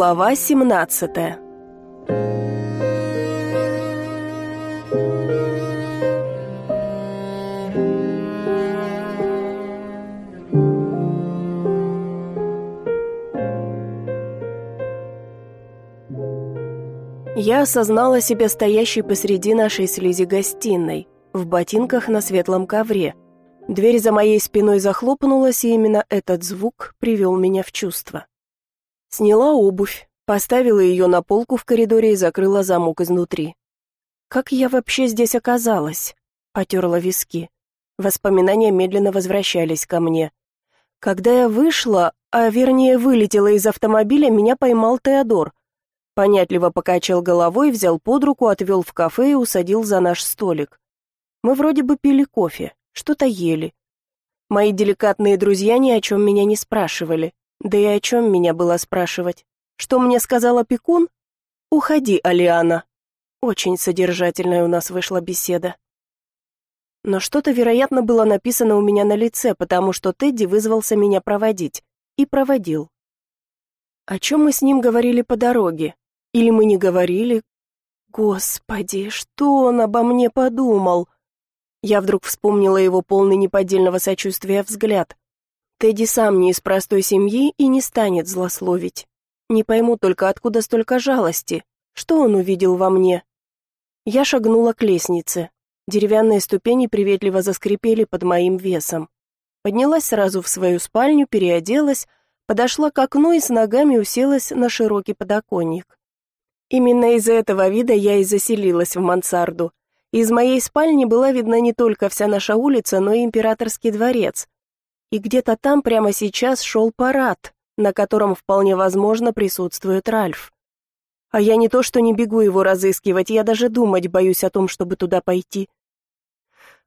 Глава 17 Я осознала себя стоящей посреди нашей слизи гостиной, в ботинках на светлом ковре. Дверь за моей спиной захлопнулась, и именно этот звук привел меня в чувство. Сняла обувь, поставила ее на полку в коридоре и закрыла замок изнутри. Как я вообще здесь оказалась? Потерла виски. Воспоминания медленно возвращались ко мне. Когда я вышла, а вернее вылетела из автомобиля, меня поймал Теодор. Понятливо покачал головой, взял под руку, отвел в кафе и усадил за наш столик. Мы вроде бы пили кофе, что-то ели. Мои деликатные друзья ни о чем меня не спрашивали. Да и о чем меня было спрашивать? Что мне сказал опекун? Уходи, Алиана. Очень содержательная у нас вышла беседа. Но что-то, вероятно, было написано у меня на лице, потому что Тедди вызвался меня проводить. И проводил. О чем мы с ним говорили по дороге? Или мы не говорили? Господи, что он обо мне подумал? Я вдруг вспомнила его полный неподдельного сочувствия взгляд. Тедди сам не из простой семьи и не станет злословить. Не пойму только, откуда столько жалости. Что он увидел во мне? Я шагнула к лестнице. Деревянные ступени приветливо заскрипели под моим весом. Поднялась сразу в свою спальню, переоделась, подошла к окну и с ногами уселась на широкий подоконник. Именно из-за этого вида я и заселилась в мансарду. Из моей спальни была видна не только вся наша улица, но и императорский дворец, и где-то там прямо сейчас шел парад, на котором вполне возможно присутствует Ральф. А я не то что не бегу его разыскивать, я даже думать боюсь о том, чтобы туда пойти.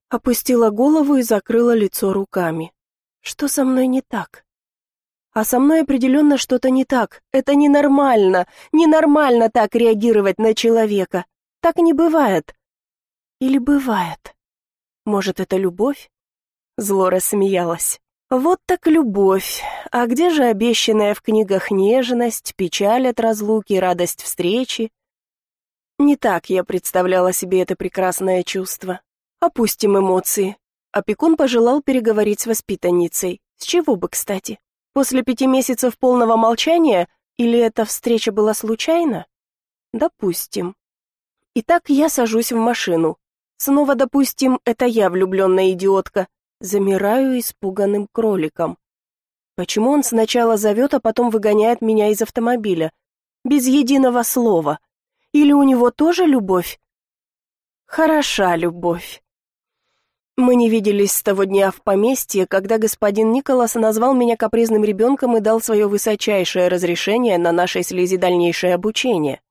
Опустила голову и закрыла лицо руками. Что со мной не так? А со мной определенно что-то не так. Это ненормально. Ненормально так реагировать на человека. Так не бывает. Или бывает? Может, это любовь? Зло рассмеялась. Вот так любовь. А где же обещанная в книгах нежность, печаль от разлуки, радость встречи? Не так я представляла себе это прекрасное чувство. Опустим эмоции. Опекун пожелал переговорить с воспитанницей. С чего бы, кстати? После пяти месяцев полного молчания? Или эта встреча была случайна? Допустим. Итак, я сажусь в машину. Снова, допустим, это я влюбленная идиотка, Замираю испуганным кроликом. Почему он сначала зовет, а потом выгоняет меня из автомобиля? Без единого слова. Или у него тоже любовь? Хороша любовь. Мы не виделись с того дня в поместье, когда господин Николас назвал меня капризным ребенком и дал свое высочайшее разрешение на нашей слези дальнейшее обучение.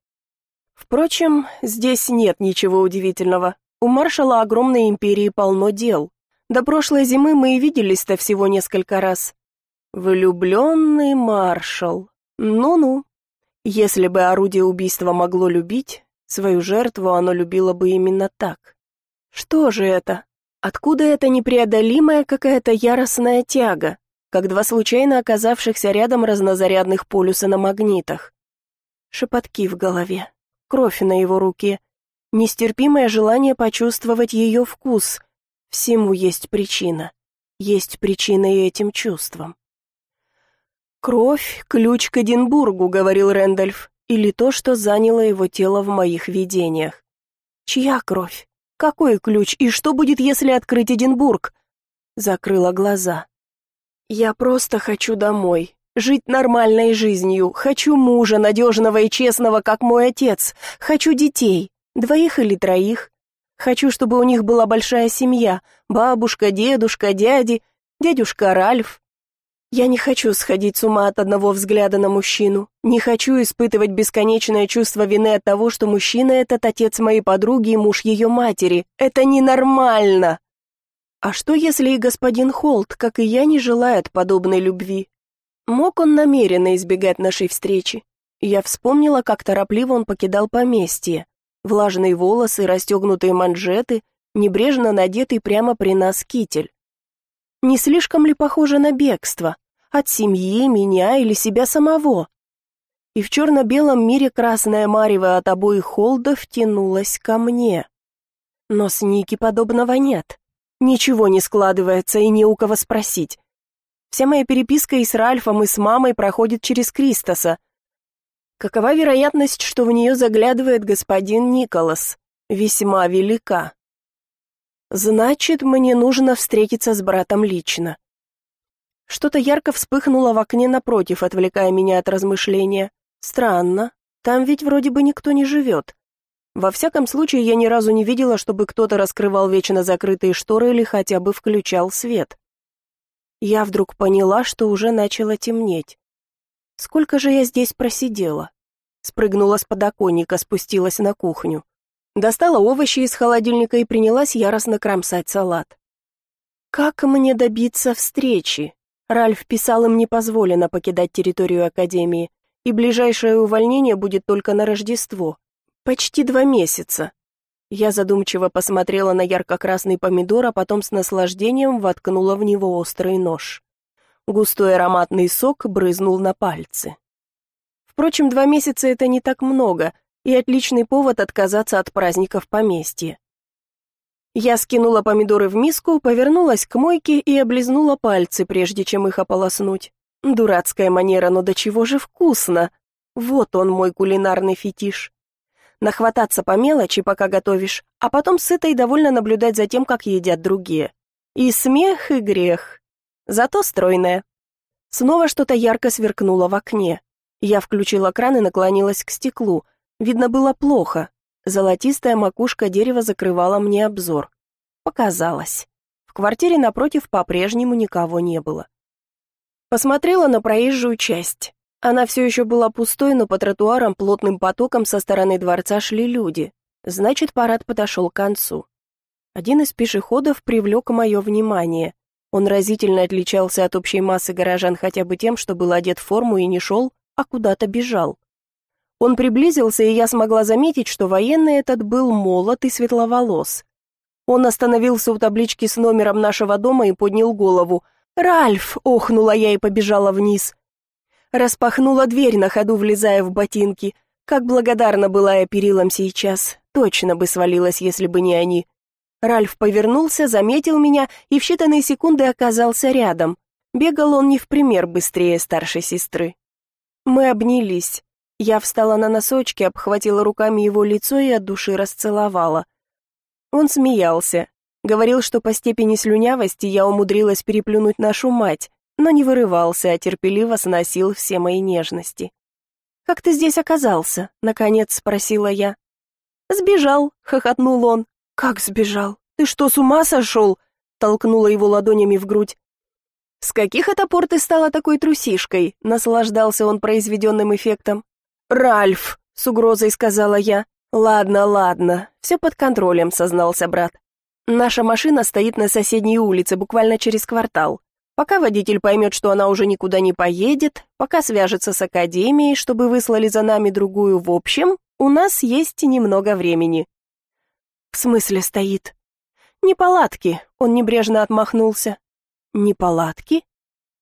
Впрочем, здесь нет ничего удивительного. У маршала огромной империи полно дел. До прошлой зимы мы и виделись-то всего несколько раз. Влюбленный маршал. Ну-ну. Если бы орудие убийства могло любить, свою жертву оно любило бы именно так. Что же это? Откуда эта непреодолимая какая-то яростная тяга, как два случайно оказавшихся рядом разнозарядных полюса на магнитах? Шепотки в голове, кровь на его руке, нестерпимое желание почувствовать ее вкус — Всему есть причина. Есть причина и этим чувствам. «Кровь — ключ к Эдинбургу», — говорил Рэндольф, или то, что заняло его тело в моих видениях. «Чья кровь? Какой ключ? И что будет, если открыть Эдинбург?» Закрыла глаза. «Я просто хочу домой, жить нормальной жизнью, хочу мужа, надежного и честного, как мой отец, хочу детей, двоих или троих, Хочу, чтобы у них была большая семья, бабушка, дедушка, дяди, дядюшка Ральф. Я не хочу сходить с ума от одного взгляда на мужчину, не хочу испытывать бесконечное чувство вины от того, что мужчина этот отец моей подруги и муж ее матери. Это ненормально. А что, если и господин Холт, как и я, не желает подобной любви? Мог он намеренно избегать нашей встречи? Я вспомнила, как торопливо он покидал поместье. Влажные волосы, расстегнутые манжеты, небрежно надетый прямо при нас китель. Не слишком ли похоже на бегство? От семьи, меня или себя самого? и в черно-белом мире красная марево от обоих холдов тянулась ко мне. Но с Ники подобного нет. Ничего не складывается и не у кого спросить. Вся моя переписка и с Ральфом, и с мамой проходит через Кристоса. Какова вероятность, что в нее заглядывает господин Николас? Весьма велика. Значит, мне нужно встретиться с братом лично. Что-то ярко вспыхнуло в окне напротив, отвлекая меня от размышления. Странно, там ведь вроде бы никто не живет. Во всяком случае, я ни разу не видела, чтобы кто-то раскрывал вечно закрытые шторы или хотя бы включал свет. Я вдруг поняла, что уже начало темнеть. Сколько же я здесь просидела? Спрыгнула с подоконника, спустилась на кухню. Достала овощи из холодильника и принялась яростно кромсать салат. Как мне добиться встречи? Ральф писал им не позволено покидать территорию Академии, и ближайшее увольнение будет только на Рождество. Почти два месяца. Я задумчиво посмотрела на ярко-красный помидор, а потом с наслаждением воткнула в него острый нож. Густой ароматный сок брызнул на пальцы. Впрочем, два месяца — это не так много, и отличный повод отказаться от праздников поместья. Я скинула помидоры в миску, повернулась к мойке и облизнула пальцы, прежде чем их ополоснуть. Дурацкая манера, но до чего же вкусно. Вот он, мой кулинарный фетиш. Нахвататься по мелочи, пока готовишь, а потом сыто и довольно наблюдать за тем, как едят другие. И смех, и грех. Зато стройная. Снова что-то ярко сверкнуло в окне. Я включила кран и наклонилась к стеклу. Видно было плохо, Золотистая макушка дерева закрывала мне обзор. Показалось. В квартире напротив по-прежнему никого не было. Посмотрела на проезжую часть. Она все еще была пустой, но по тротуарам плотным потоком со стороны дворца шли люди. Значит, парад подошел к концу. Один из пешеходов привлек мое внимание. Он разительно отличался от общей массы горожан хотя бы тем, что был одет в форму и не шел, а куда-то бежал. Он приблизился, и я смогла заметить, что военный этот был молод и светловолос. Он остановился у таблички с номером нашего дома и поднял голову. «Ральф!» — охнула я и побежала вниз. Распахнула дверь на ходу, влезая в ботинки. Как благодарна была я перилам сейчас. Точно бы свалилась, если бы не они. Ральф повернулся, заметил меня и в считанные секунды оказался рядом. Бегал он не в пример быстрее старшей сестры. Мы обнялись. Я встала на носочки, обхватила руками его лицо и от души расцеловала. Он смеялся, говорил, что по степени слюнявости я умудрилась переплюнуть нашу мать, но не вырывался, а терпеливо сносил все мои нежности. «Как ты здесь оказался?» — наконец спросила я. «Сбежал», — хохотнул он. «Как сбежал? Ты что, с ума сошел?» — толкнула его ладонями в грудь. «С каких это пор ты стала такой трусишкой?» — наслаждался он произведенным эффектом. «Ральф!» — с угрозой сказала я. «Ладно, ладно, все под контролем», — сознался брат. «Наша машина стоит на соседней улице, буквально через квартал. Пока водитель поймет, что она уже никуда не поедет, пока свяжется с академией, чтобы выслали за нами другую, в общем, у нас есть немного времени». «В смысле стоит?» «Неполадки», — он небрежно отмахнулся. «Неполадки?»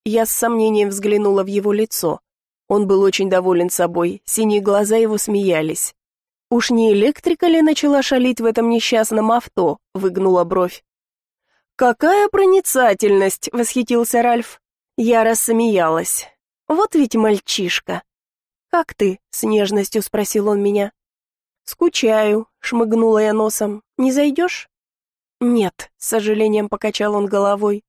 Я с сомнением взглянула в его лицо. Он был очень доволен собой, синие глаза его смеялись. «Уж не электрика ли начала шалить в этом несчастном авто?» — выгнула бровь. «Какая проницательность!» — восхитился Ральф. Я рассмеялась. «Вот ведь мальчишка!» «Как ты?» — с нежностью спросил он меня. «Скучаю», — шмыгнула я носом. «Не зайдешь?» «Нет», — с сожалением покачал он головой.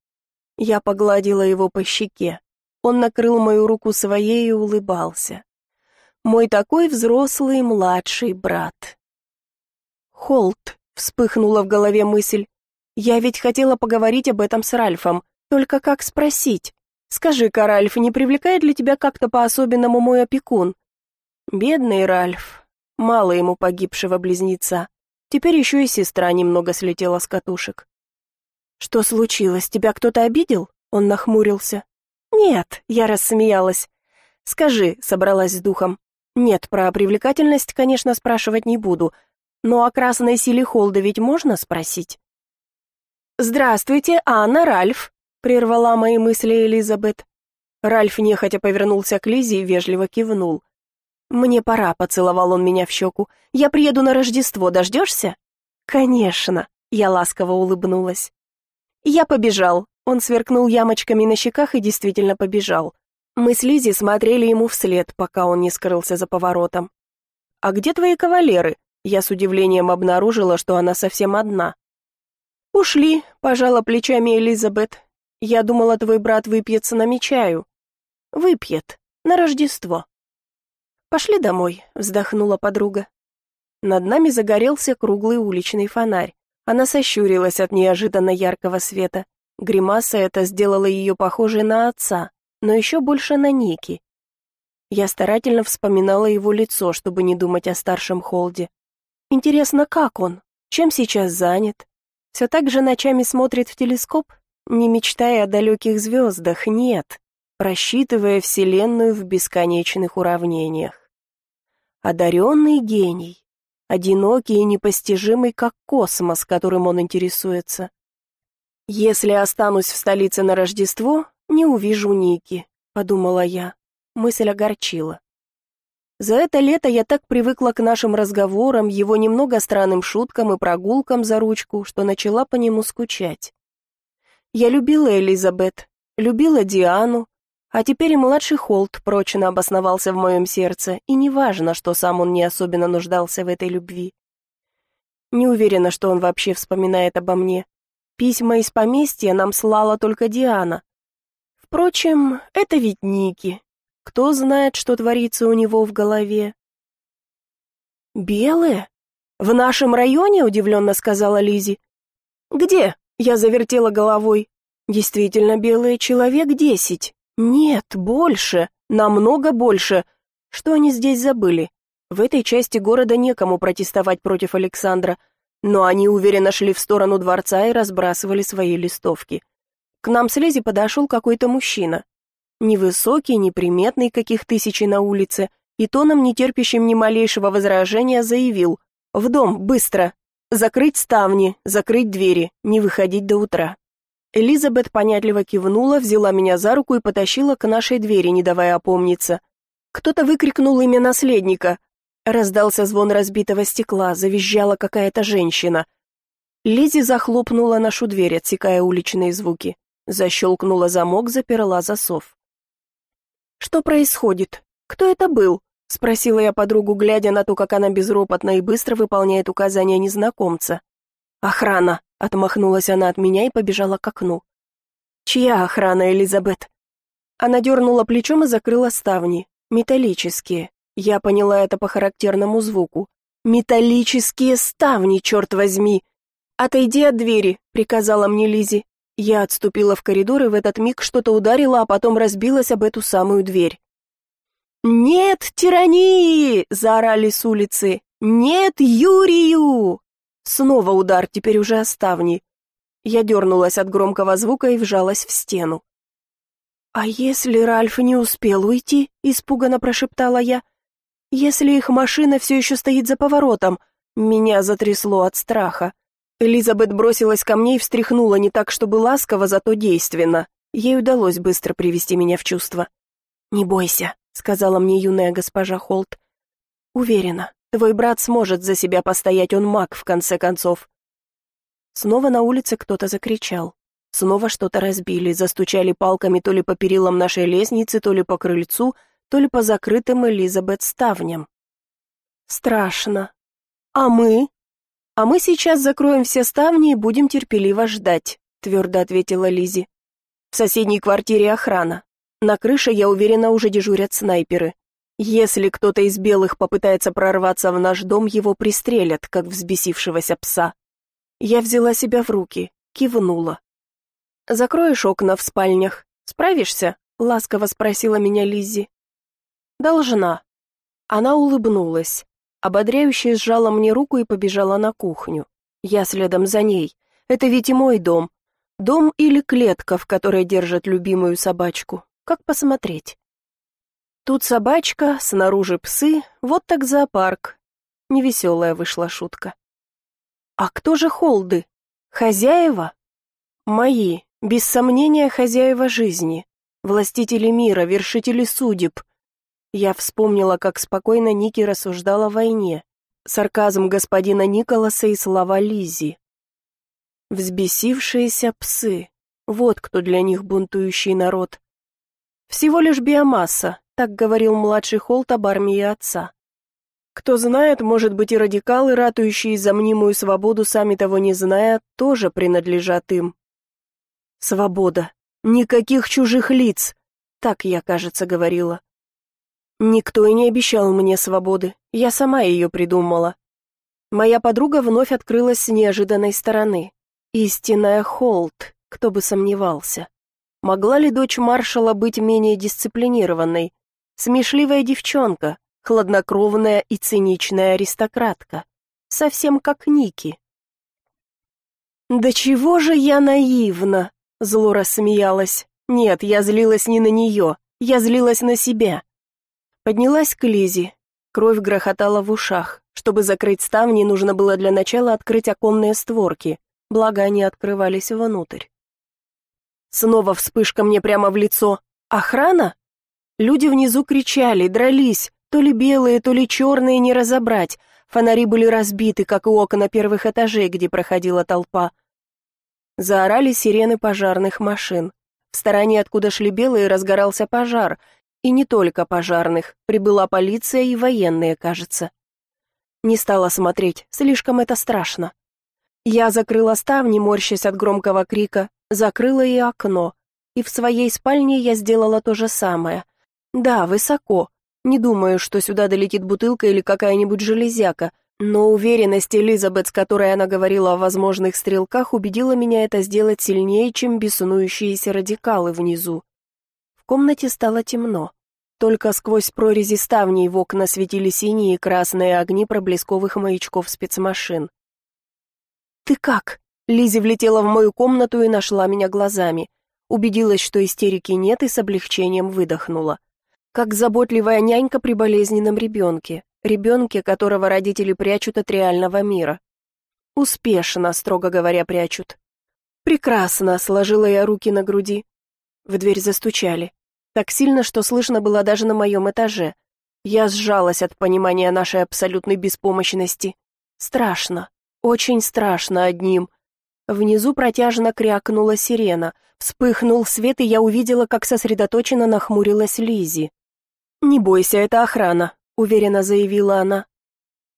Я погладила его по щеке. Он накрыл мою руку своей и улыбался. Мой такой взрослый младший брат. Холт, вспыхнула в голове мысль. Я ведь хотела поговорить об этом с Ральфом, только как спросить? Скажи-ка, Ральф, не привлекает ли тебя как-то по-особенному мой опекун? Бедный Ральф. Мало ему погибшего близнеца. Теперь еще и сестра немного слетела с катушек. Что случилось? Тебя кто-то обидел? Он нахмурился. «Нет», — я рассмеялась. «Скажи», — собралась с духом. «Нет, про привлекательность, конечно, спрашивать не буду, но о красной силе Холда ведь можно спросить?» «Здравствуйте, Анна Ральф», — прервала мои мысли Элизабет. Ральф нехотя повернулся к Лизе и вежливо кивнул. «Мне пора», — поцеловал он меня в щеку. «Я приеду на Рождество, дождешься?» «Конечно», — я ласково улыбнулась. «Я побежал». Он сверкнул ямочками на щеках и действительно побежал. Мы с Лизи смотрели ему вслед, пока он не скрылся за поворотом. «А где твои кавалеры?» Я с удивлением обнаружила, что она совсем одна. «Ушли», — пожала плечами Элизабет. «Я думала, твой брат выпьет с нами чаю». «Выпьет. На Рождество». «Пошли домой», — вздохнула подруга. Над нами загорелся круглый уличный фонарь. Она сощурилась от неожиданно яркого света. Гримаса эта сделала ее похожей на отца, но еще больше на Ники. Я старательно вспоминала его лицо, чтобы не думать о старшем Холде. Интересно, как он? Чем сейчас занят? Все так же ночами смотрит в телескоп? Не мечтая о далеких звездах, нет, просчитывая Вселенную в бесконечных уравнениях одаренный гений, одинокий и непостижимый, как космос, которым он интересуется. «Если останусь в столице на Рождество, не увижу Ники», — подумала я. Мысль огорчила. За это лето я так привыкла к нашим разговорам, его немного странным шуткам и прогулкам за ручку, что начала по нему скучать. Я любила Элизабет, любила Диану, а теперь и младший Холт прочно обосновался в моем сердце, и неважно, что сам он не особенно нуждался в этой любви. Не уверена, что он вообще вспоминает обо мне. Письма из поместья нам слала только Диана. Впрочем, это ведь Ники. Кто знает, что творится у него в голове? «Белые? В нашем районе?» — удивленно сказала Лизи. «Где?» — я завертела головой. «Действительно, белые человек десять. Нет, больше, намного больше. Что они здесь забыли? В этой части города некому протестовать против Александра, но они уверенно шли в сторону дворца и разбрасывали свои листовки. К нам с Лези подошел какой-то мужчина. Невысокий, неприметный, каких тысячи на улице, и тоном, не терпящим ни малейшего возражения, заявил «В дом, быстро! Закрыть ставни, закрыть двери, не выходить до утра». Элизабет понятливо кивнула, взяла меня за руку и потащила к нашей двери, не давая опомниться. Кто-то выкрикнул имя наследника. Раздался звон разбитого стекла, завизжала какая-то женщина. Лизи захлопнула нашу дверь, отсекая уличные звуки. Защелкнула замок, заперла засов. «Что происходит? Кто это был?» — спросила я подругу, глядя на то, как она безропотно и быстро выполняет указания незнакомца. «Охрана!» Отмахнулась она от меня и побежала к окну. «Чья охрана, Элизабет?» Она дернула плечом и закрыла ставни. Металлические. Я поняла это по характерному звуку. «Металлические ставни, черт возьми!» «Отойди от двери», — приказала мне Лизи. Я отступила в коридор, и в этот миг что-то ударило, а потом разбилось об эту самую дверь. «Нет тирании!» — заорали с улицы. «Нет Юрию!» Снова удар, теперь уже о. Я дернулась от громкого звука и вжалась в стену. «А если Ральф не успел уйти?» — испуганно прошептала я. «Если их машина все еще стоит за поворотом?» Меня затрясло от страха. Элизабет бросилась ко мне и встряхнула не так, чтобы ласково, зато действенно. Ей удалось быстро привести меня в чувство. «Не бойся», — сказала мне юная госпожа Холт. «Уверена, Твой брат сможет за себя постоять, он маг, в конце концов». Снова на улице кто-то закричал. Снова что-то разбили, застучали палками то ли по перилам нашей лестницы, то ли по крыльцу, то ли по закрытым Элизабет ставням. Страшно. А мы? А мы сейчас закроем все ставни и будем терпеливо ждать, твердо ответила Лизи. В соседней квартире охрана. На крыше, я уверена, уже дежурят снайперы. Если кто-то из белых попытается прорваться в наш дом, его пристрелят, как взбесившегося пса. Я взяла себя в руки, кивнула. «Закроешь окна в спальнях? Справишься?» — ласково спросила меня Лиззи. «Должна». Она улыбнулась, ободряюще сжала мне руку и побежала на кухню. Я следом за ней. Это ведь и мой дом. Дом или клетка, в которой держат любимую собачку. Как посмотреть? Тут собачка, снаружи псы, вот так зоопарк. Невеселая вышла шутка. А кто же Холды? Хозяева? Мои, без сомнения, хозяева жизни. Властители мира, вершители судеб. Я вспомнила, как спокойно Ники рассуждала о войне, сарказм господина Николаса и слова Лизи. Взбесившиеся псы. Вот кто для них бунтующий народ. Всего лишь биомасса, так говорил младший Холт об армии отца. Кто знает, может быть и радикалы, ратующие за мнимую свободу, сами того не зная, тоже принадлежат им. Свобода. Никаких чужих лиц. Так я, кажется, говорила. Никто и не обещал мне свободы, я сама ее придумала. Моя подруга вновь открылась с неожиданной стороны. Истинная Холт, кто бы сомневался. Могла ли дочь маршала быть менее дисциплинированной? Смешливая девчонка, хладнокровная и циничная аристократка. Совсем как Ники. «Да чего же я наивна!» — зло рассмеялась. «Нет, я злилась не на нее, я злилась на себя». Поднялась к Лизе. Кровь грохотала в ушах. Чтобы закрыть ставни, нужно было для начала открыть оконные створки благо они открывались внутрь. Снова вспышка мне прямо в лицо. Охрана? Люди внизу кричали, дрались, то ли белые, то ли черные, не разобрать. Фонари были разбиты, как и окна первых этажей, где проходила толпа. Заорали сирены пожарных машин. В стороне, откуда шли белые, разгорался пожар. И не только пожарных, прибыла полиция и военные, кажется. Не стала смотреть, слишком это страшно. Я закрыла ставни, морщась от громкого крика, закрыла и окно. И в своей спальне я сделала то же самое. Да, высоко. Не думаю, что сюда долетит бутылка или какая-нибудь железяка, но уверенность Элизабет, с которой она говорила о возможных стрелках, убедила меня это сделать сильнее, чем беснующиеся радикалы внизу. В комнате стало темно. Только сквозь прорези ставней в окна светили синие и красные огни проблесковых маячков спецмашин. «Ты как?» Лизи влетела в мою комнату и нашла меня глазами. Убедилась, что истерики нет, и с облегчением выдохнула. Как заботливая нянька при болезненном ребенке, ребенке, которого родители прячут от реального мира. Успешно, строго говоря, прячут. Прекрасно, сложила я руки на груди. В дверь застучали. Так сильно, что слышно было даже на моем этаже. Я сжалась от понимания нашей абсолютной беспомощности. Страшно. Очень страшно одним. Внизу протяжно крякнула сирена. Вспыхнул свет, и я увидела, как сосредоточенно нахмурилась Лизи. «Не бойся, это охрана», — уверенно заявила она.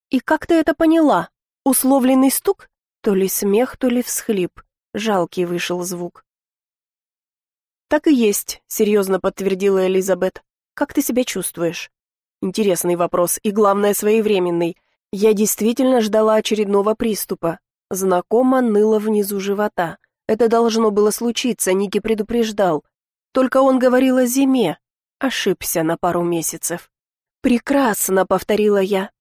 «И как ты это поняла? Условленный стук? То ли смех, то ли всхлип. Жалкий вышел звук». «Так и есть», — серьезно подтвердила Элизабет. «Как ты себя чувствуешь?» Интересный вопрос и, главное, своевременный. Я действительно ждала очередного приступа. Знакомо ныло внизу живота. Это должно было случиться, Ники предупреждал. Только он говорил о зиме. Ошибся на пару месяцев. «Прекрасно», — повторила я.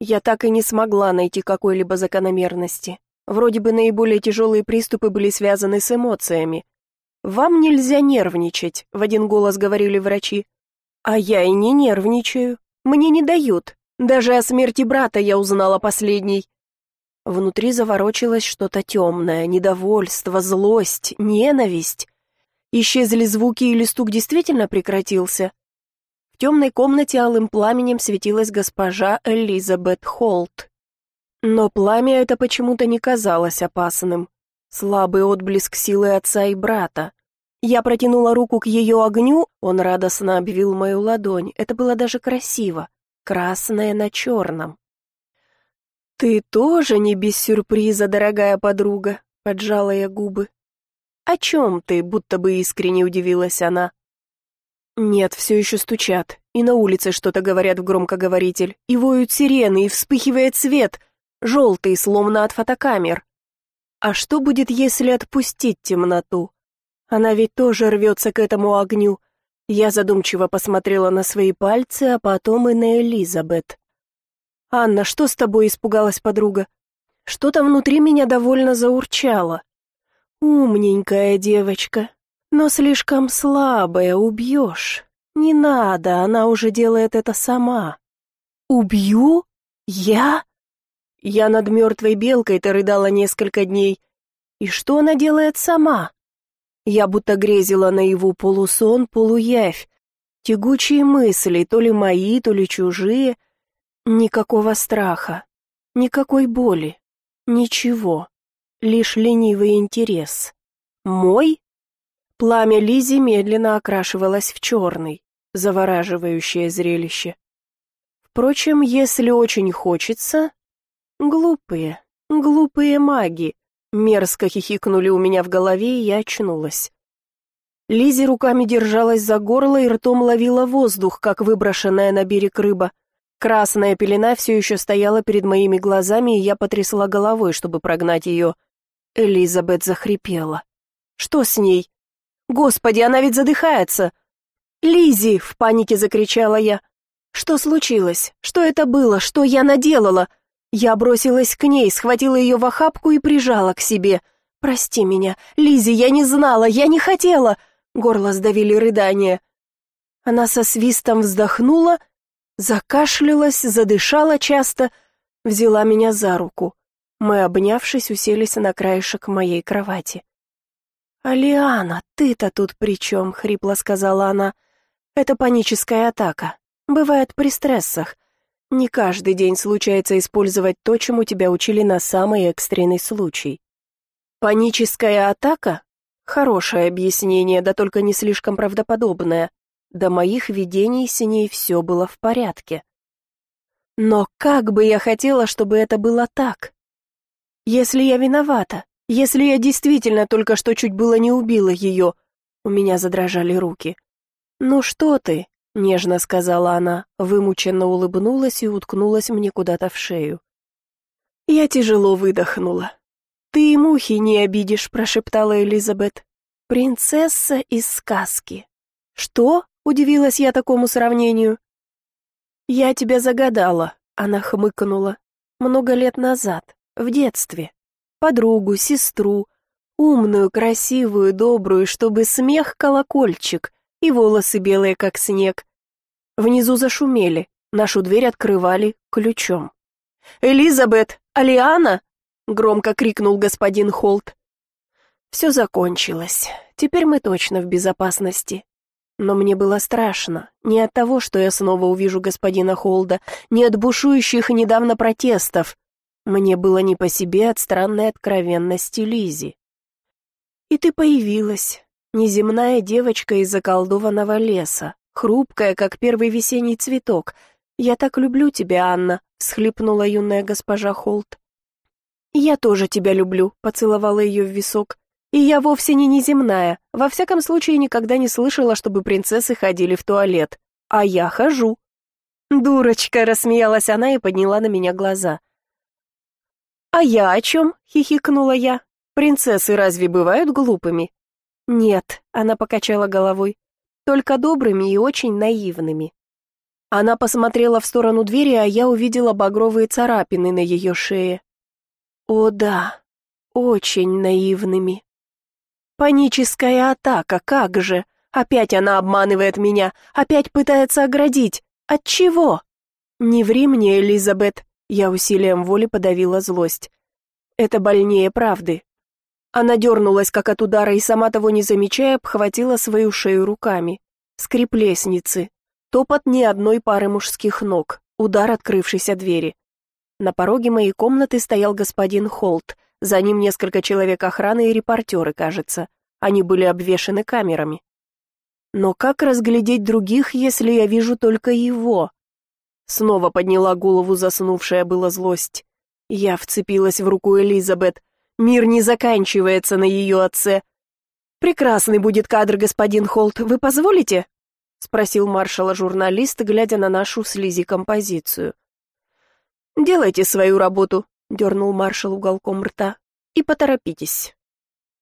Я так и не смогла найти какой-либо закономерности. Вроде бы наиболее тяжелые приступы были связаны с эмоциями. «Вам нельзя нервничать», — в один голос говорили врачи. «А я и не нервничаю. Мне не дают. Даже о смерти брата я узнала последней. Внутри заворочилось что-то темное, недовольство, злость, ненависть. Исчезли звуки или стук действительно прекратился. В темной комнате алым пламенем светилась госпожа Элизабет Холт. Но пламя это почему-то не казалось опасным. Слабый отблеск силы отца и брата. Я протянула руку к ее огню, он радостно обвил мою ладонь. Это было даже красиво красное на черном. «Ты тоже не без сюрприза, дорогая подруга», — поджала я губы. «О чем ты?» — будто бы искренне удивилась она. «Нет, все еще стучат, и на улице что-то говорят в громкоговоритель, и воют сирены, и вспыхивает свет, желтый, словно от фотокамер. А что будет, если отпустить темноту? Она ведь тоже рвется к этому огню, я задумчиво посмотрела на свои пальцы, а потом и на Элизабет. «Анна, что с тобой?» — испугалась подруга. Что-то внутри меня довольно заурчало. «Умненькая девочка, но слишком слабая, убьешь. Не надо, она уже делает это сама». «Убью? Я?» Я над мертвой белкой-то рыдала несколько дней. И что она делает сама? Я будто грезила наяву полусон, полуявь. Тягучие мысли, то ли мои, то ли чужие. Никакого страха, никакой боли, ничего. Лишь ленивый интерес. Мой? Пламя Лизи медленно окрашивалось в черный, завораживающее зрелище. Впрочем, если очень хочется... Глупые, глупые маги. Мерзко хихикнули у меня в голове, и я очнулась. Лизи руками держалась за горло и ртом ловила воздух, как выброшенная на берег рыба. Красная пелена все еще стояла перед моими глазами, и я потрясла головой, чтобы прогнать ее. Элизабет захрипела. «Что с ней?» «Господи, она ведь задыхается!» Лизи! в панике закричала я. «Что случилось? Что это было? Что я наделала?» Я бросилась к ней, схватила ее в охапку и прижала к себе. «Прости меня, Лизи, я не знала, я не хотела!» Горло сдавили рыдания. Она со свистом вздохнула, закашлялась, задышала часто, взяла меня за руку. Мы, обнявшись, уселись на краешек моей кровати. «Алиана, ты-то тут при чем?» — хрипло сказала она. «Это паническая атака. Бывает при стрессах. Не каждый день случается использовать то, чему тебя учили на самый экстренный случай». «Паническая атака?» Хорошее объяснение, да только не слишком правдоподобное. До моих видений с ней все было в порядке. Но как бы я хотела, чтобы это было так? Если я виновата, если я действительно только что чуть было не убила ее, у меня задрожали руки. Ну что ты, нежно сказала она, вымученно улыбнулась и уткнулась мне куда-то в шею. Я тяжело выдохнула. «Ты и мухи не обидишь», — прошептала Элизабет. «Принцесса из сказки». «Что?» — удивилась я такому сравнению. «Я тебя загадала», — она хмыкнула. «Много лет назад. В детстве. Подругу, сестру. Умную, красивую, добрую, чтобы смех колокольчик и волосы белые, как снег. Внизу зашумели, нашу дверь открывали ключом. «Элизабет! Алиана!» — громко крикнул господин Холт. Все закончилось. Теперь мы точно в безопасности. Но мне было страшно. Не от того, что я снова увижу господина Холда, не от бушующих недавно протестов. Мне было не по себе от странной откровенности Лизи. И ты появилась, неземная девочка из заколдованного леса, хрупкая, как первый весенний цветок. Я так люблю тебя, Анна, всхлипнула юная госпожа Холт. Я тоже тебя люблю, поцеловала ее в висок. И я вовсе не неземная. Во всяком случае, никогда не слышала, чтобы принцессы ходили в туалет. А я хожу. Дурочка, рассмеялась она и подняла на меня глаза. «А я о чем?» — хихикнула я. «Принцессы разве бывают глупыми?» «Нет», — она покачала головой, — «только добрыми и очень наивными». Она посмотрела в сторону двери, а я увидела багровые царапины на ее шее. «О да, очень наивными». «Паническая атака, как же! Опять она обманывает меня, опять пытается оградить. От чего?» «Не ври мне, Элизабет, я усилием воли подавила злость. Это больнее правды. Она дернулась, как от удара, и сама того не замечая, обхватила свою шею руками. Скрип лестницы. Топот ни одной пары мужских ног. Удар открывшейся двери. На пороге моей комнаты стоял господин Холт. За ним несколько человек охраны и репортеры, кажется. Они были обвешаны камерами. Но как разглядеть других, если я вижу только его? Снова подняла голову заснувшая была злость. Я вцепилась в руку Элизабет. Мир не заканчивается на ее отце. «Прекрасный будет кадр, господин Холт, вы позволите?» — спросил маршала журналист, глядя на нашу слизи композицию. «Делайте свою работу», — дернул маршал уголком рта, — «и поторопитесь».